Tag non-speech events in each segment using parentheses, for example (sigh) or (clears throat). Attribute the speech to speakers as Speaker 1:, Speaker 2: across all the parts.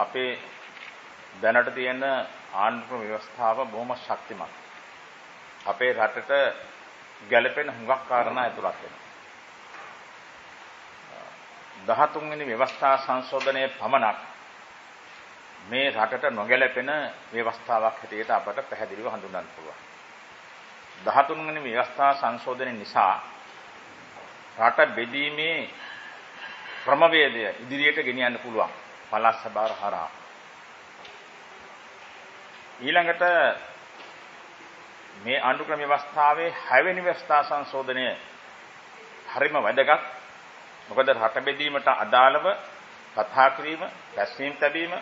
Speaker 1: අපේ දැනට තියෙන ආණ්ඩුක්‍රම ව්‍යවස්ථාව බොහොම ශක්තිමත්. අපේ රටට ගැළපෙන හුඟක් කාරණා ඇතුළත් වෙනවා. 13 වෙනි ව්‍යවස්ථා සංශෝධනයේ පමණක් මේ රටට නොගැලපෙන ව්‍යවස්ථාවක් හැටියට අපට පැහැදිලිව හඳුන්වන්න පුළුවන්. 13 වෙනි ව්‍යවස්ථා සංශෝධනය නිසා රට බෙදීමේ ක්‍රමවේදය ඉදිරියට ගෙනියන්න පුළුවන්. පළාත් සභාව හරහා. ඊළඟට මේ ආණ්ඩුක්‍රම ව්‍යවස්ථාවේ 6 වෙනි ව්‍යවස්ථා සංශෝධනය හරිම වැදගත්. මොකද රට බෙදීමට අදාළව කතා කිරීම, පැසීම් තැබීම,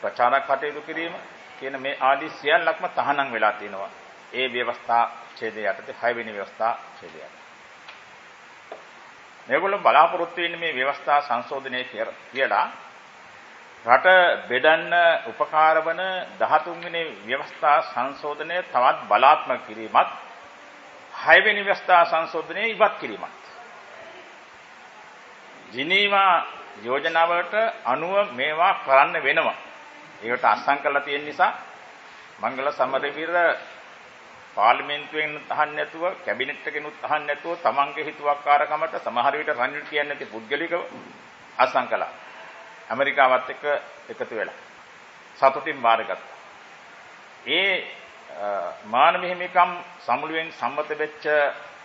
Speaker 1: ප්‍රචාරක කටයුතු කිරීම කියන මේ ආදී සියල්ලක්ම තහනම් වෙලා තියෙනවා. ඒ ව්‍යවස්ථා ඡේදය යටතේ 6 වෙනි ව්‍යවස්ථා ඡේදය. මේගොල්ලෝ බලාපොරොත්තු වෙන්නේ මේ ව්‍යවස්ථා සංශෝධනය කියලා රට බෙදන්න උපකාර වන 13 වෙනි ව්‍යවස්ථා සංශෝධනය තවත් බලාත්මක කිරීමත් 6 වෙනි ව්‍යවස්ථා සංශෝධනය ඉවත් කිරීමත් ජිනීවා යෝජනාවලට අනුව මේවා කරන්න වෙනවා. ඒකට අත්සන් කරලා තියෙන නිසා මංගල සමරවීර පාර්ලිමේන්තුවෙන් අහන්න නැතුව කැබිනට් එකෙනුත් අහන්න නැතුව තමන්ගේ හිතුවක්කාරකමට සමහර විට රනිල් කියන්නේ නැති පුද්ගලිකව අත්සන් කළා. ඇමරිකාවත් එක්ක එකතු වෙලා සතුටින් බාරගත්තා. ඒ මානව හිමිකම් සමුළුවෙන් සම්මත වෙච්ච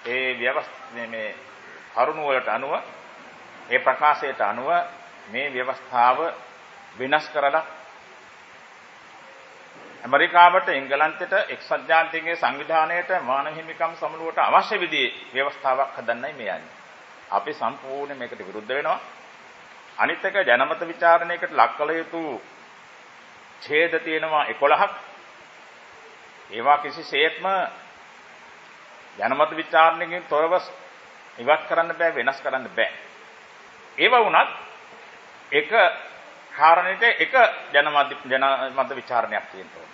Speaker 1: ඒ ව්‍යවස්ථා මේ කරුණ වලට අනුව ඒ ප්‍රකාශයට අනුව මේ ව්‍යවස්ථාව වෙනස් කරලා ඇමරිකාවට එංගලන්තයට එක්සත් ජාතීන්ගේ සංවිධානයට මානව හිමිකම් සමුළුවට අවශ්‍ය විදිහේ ව්‍යවස්ථාවක් හදන්නයි මේ යන්නේ. අපි සම්පූර්ණ මේකට විරුද්ධ වෙනවා. අනිත් එක ජනමත ਵਿਚාරණයකට ලක් කළ යුතු ඡේද තියෙනවා 11ක්. ඒවා කිසිසේත්ම ජනමත ਵਿਚාරණයකින් තොරව ඉවත් කරන්න බෑ වෙනස් කරන්න බෑ. ඒව වුණත් එක කාරණෙට එක ජනමත ජනමත ਵਿਚාරණයක් තියෙනවා.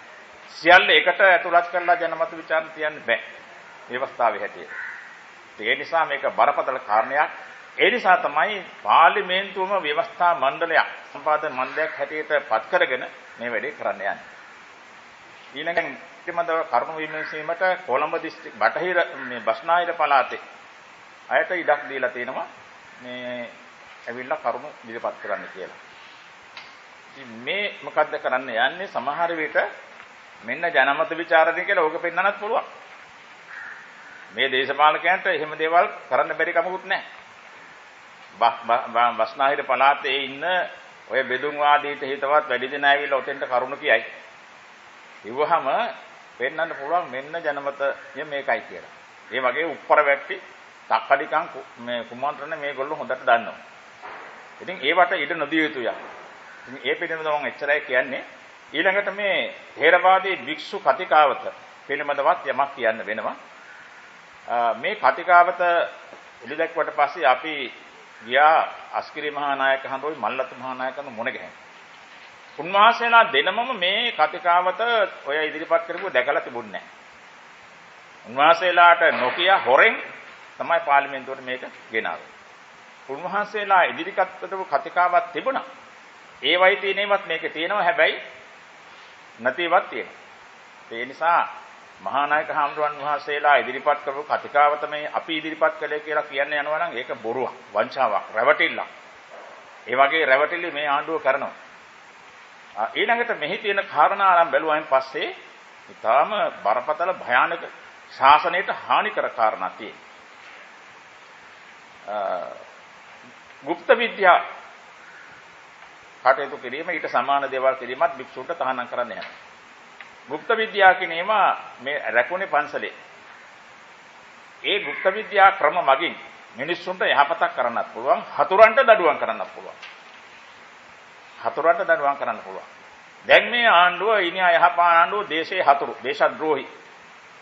Speaker 1: සියල්ල එකට ඇතුළත් කරලා ජනමත ਵਿਚාරණ තියන්න බෑ. මේ අවස්ථාවේ හැටියට. ඒ නිසා මේක බරපතල කාරණයක්. ඒ නිසා තමයි පාර්ලිමේන්තුවම ව්‍යවස්ථා මණ්ඩලයක් සම්පාදන මණ්ඩලයක් හැටියට පත් කරගෙන මේ වැඩේ කරන්න යන්නේ. ඊළඟෙන් පිටමදව කරුණු විමසීමට කොළඹ දිස්ත්‍රික් බටහිර මේ බස්නාහිර පළාතේ අයට ඉඩක් දීලා තිනවා මේ ඇවිල්ලා කරුණු ඉදිරිපත් කරන්න කියලා. ඉතින් මේ මොකද්ද කරන්න යන්නේ සමහර විට මෙන්න ජනමත ਵਿਚාරණය කියලා ඕක පෙන්වන්නත් පුළුවන්. මේ දේශපාලකයන්ට එහෙම දේවල් කරන්න බැරි කමකුත් නැහැ. බස්නාහිර පළාතේ ඉන්න ඔය බෙදුම් වාදීට හිතවත් වැඩි දෙනා ඇවිල්ලා ඔතෙන්ට කරුණ කියයි. ඉවහම පෙන්වන්න පුළුවන් මෙන්න ජනමතය මේකයි කියලා. ඒ වගේ උප්පර වැට්ටි තක්කඩිකම් මේ කුමන්ත්‍රණ මේගොල්ලෝ හොඳට දන්නවා. ඉතින් ඒවට ඉඩ නොදිය යුතුය. ඉතින් ඒ පිළිබඳව මම එච්චරයි කියන්නේ. ඊළඟට මේ ථේරවාදී භික්ෂු කතිකාවත පිළිබඳවත් යමක් කියන්න වෙනවා. මේ කතිකාවත එළිදැක්වට පස්සේ අපි ගියා අස්කිරි මහා නායක හඳුයි මල්ලත් මහා නායකන් මුණ ගැහෙන්න. උන්වහන්සේලා දෙනමම මේ කතිකාවත ඔය ඉදිරිපත් කරපුව දැකලා තිබුණේ නැහැ. උන්වහන්සේලාට නොකිය හොරෙන් තමයි පාර්ලිමේන්තුවට මේක ගෙනාවේ. උන්වහන්සේලා ඉදිරිපත් කරපු කතිකාවක් තිබුණා. ඒවයි තියෙනේවත් මේකේ තියෙනවා හැබැයි නැතිවත් තියෙනවා. ඒ නිසා මහානායක හාමුදුරන් වහන්සේලා ඉදිරිපත් කරපු කතිකාවත මේ අපි ඉදිරිපත් කළේ කියලා කියන්න යනවා නම් ඒක බොරුවක්, වංචාවක්, රැවටිල්ලක්. ඒ වගේ රැවටිලි මේ ආණ්ඩුව කරනවා. ඊළඟට මෙහි තියෙන කාරණා නම් බැලුවයින් පස්සේ ඊටාම බරපතල භයානක ශාසනයට හානි කර කාරණා තියෙනවා. ගුප්ත විද්‍යා කටයුතු කිරීම ඊට සමාන දේවල් කිරීමත් භික්ෂුන්ට තහනම් කරන්න හැකියි. গুপ্ত විද්‍යා කියන ඒවා මේ රැකුනේ පන්සලේ. ඒ গুপ্ত විද්‍යා ක්‍රම මගින් මිනිස්සුන්ට යහපතක් කරන්නත් පුළුවන්, හතුරන්ට දඩුවම් කරන්නත් පුළුවන්. හතුරන්ට දඩුවම් කරන්න පුළුවන්. දැන් මේ ආණ්ඩුව ඉනියා යහපා ආණ්ඩුව දේශේ හතුරු, දේශද්‍රෝහි.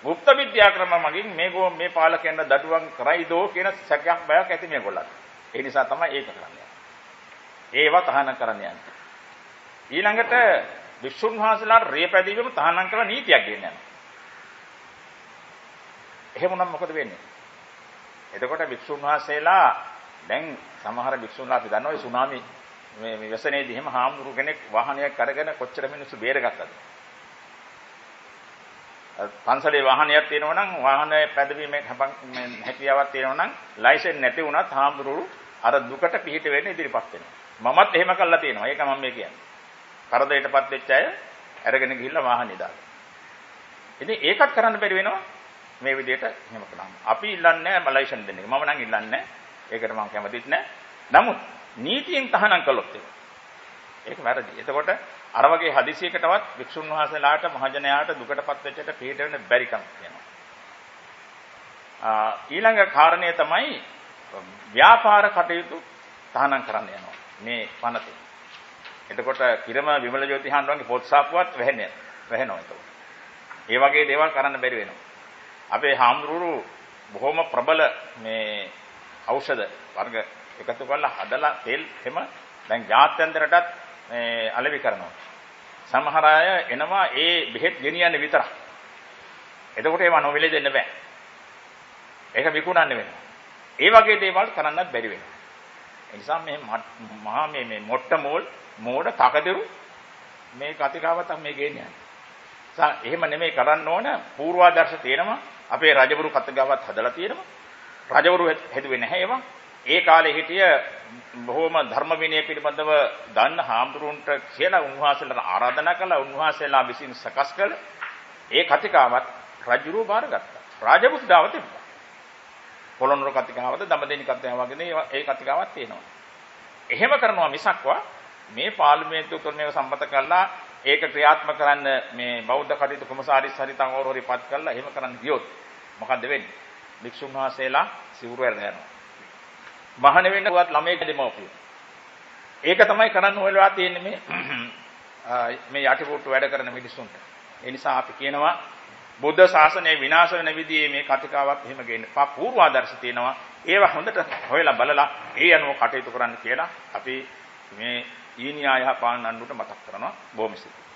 Speaker 1: গুপ্ত විද්‍යා ක්‍රම මගින් මේගෝ මේ පාලකයන්ට දඩුවම් කරයිදෝ කියන සැකයක් බයක් ඇති මේගොල්ලන්ට. ඒ නිසා තමයි ඒක කරන්නේ. ඒව තහනම් කරන්න යන්නේ. ඊළඟට වික්ෂුන් වහන්සේලාට රේ පැදීමම තහනම් කරලා නීතියක් ගෙන්න යනවා. එහෙමනම් මොකද වෙන්නේ? එතකොට වික්ෂුන් වහන්සේලා දැන් සමහර වික්ෂුන්ලා අපි දන්නවා සුනාමි මේ මේ වසනේදී එහෙම හාමුදුරු කෙනෙක් වාහනයක් අරගෙන කොච්චර මිනිස්සු බේරගත්තද? පන්සලේ වාහනයක් තියෙනවා නම් වාහනේ පැදවීමේ හැකියාවක් තියෙනවා නම් ලයිසන්ස් නැති වුණත් හාමුදුරු අර දුකට පිටිට වෙන්න ඉදිරිපත් වෙනවා. මමත් එහෙම කළා තියෙනවා. ඒක මම මේ කියන්නේ. කරදරයටපත් වෙච්ච අය අරගෙන ගිහිල්ලා වාහනේ දාලා. ඉතින් ඒකත් කරන්න බැරි වෙනවා මේ විදිහට එහෙම කළාම. අපි ඉල්ලන්නේ නැහැ ලයිසන් දෙන්න එක. මම නම් ඉල්ලන්නේ නැහැ. ඒකට මම කැමතිත් නැහැ. නමුත් නීතියෙන් තහනම් කළොත් ඒක වැරදි. එතකොට අර වගේ හදිසියකටවත් වික්ෂුන් වහන්සේලාට මහජනයාට දුකටපත් වෙච්චට පිට වෙන්න බැරි කම තියෙනවා. ඊළඟ කාරණය තමයි ව්‍යාපාර කටයුතු තහනම් කරන්න යනවා. මේ පනතේ. එතකොට කිරම විමල ජෝති හාමුදුරන්ගේ පොත් සාප්පුවත් වැහෙන්නේ වැහෙනවා එතකොට. ඒ වගේ දේවල් කරන්න බැරි වෙනවා. අපේ හාමුදුරුවෝ බොහොම ප්‍රබල මේ ඖෂධ වර්ග එකතු කරලා හදලා තෙල් හැම දැන් ජාත්‍යන්තරයටත් මේ අලෙවි කරනවා. සමහර අය එනවා ඒ බෙහෙත් ගෙනියන්නේ විතරක්. එතකොට ඒව නොමිලේ දෙන්න බෑ. ඒක විකුණන්න වෙනවා. ඒ වගේ දේවල් කරන්නත් බැරි වෙනවා. ඒ නිසා මේ මහා මේ මේ මොට්ට මෝල් මෝඩ තකදිරු මේ කතිකාවතක් මේ ගේන්නේ. එහෙම නෙමෙයි කරන්න ඕන පූර්වාදර්ශ තියෙනවා. අපේ රජවරු කතිකාවත් හදලා තියෙනවා. රජවරු හැදුවේ නැහැ ඒවා. ඒ කාලේ හිටිය බොහොම ධර්ම විනය පිළිබඳව දන්න හාමුදුරුවන්ට කියලා උන්වහන්සේලාට ආරාධනා කළා උන්වහන්සේලා විසින් සකස් කළ ඒ කතිකාවත් රජුරෝ බාරගත්තා. රාජපුත්‍රාව තිබ්බා. පොළොන්නරු කතිකාවද දඹදෙනි කතිකාව වගේ ඒ කතිකාවක් තියෙනවා. එහෙම කරනවා මිසක්වා මේ පාර්ලිමේන්තුව කරන එක සම්මත කළා ඒක ක්‍රියාත්මක කරන්න මේ බෞද්ධ කටයුතු කොමසාරිස් හරිතන් ඕරෝරි පත් කළා එහෙම කරන්න ගියොත් මොකද්ද වෙන්නේ? භික්ෂුන් වහන්සේලා සිවුරු ඇරලා යනවා. මහාන වෙන්නවත් ළමයි දෙමව්පිය. ඒක තමයි කරන්න ඕනලා තියෙන්නේ මේ (clears throat) මේ යටිපොට්ටු වැඩ කරන මිනිස්සුන්ට. ඒ නිසා අපි කියනවා බුද්ධ ශාසනය විනාශ වෙන විදිහේ මේ කතිකාවක් එහෙම ගේන්න. පා පූර්වාදර්ශ තියෙනවා. ඒවා හොඳට හොයලා බලලා ඒ අනුව කටයුතු කරන්න කියලා අපි මේ ඊනියා යහ පාන් අඬුට මතක් කරනවා බොහොම ස්තුතියි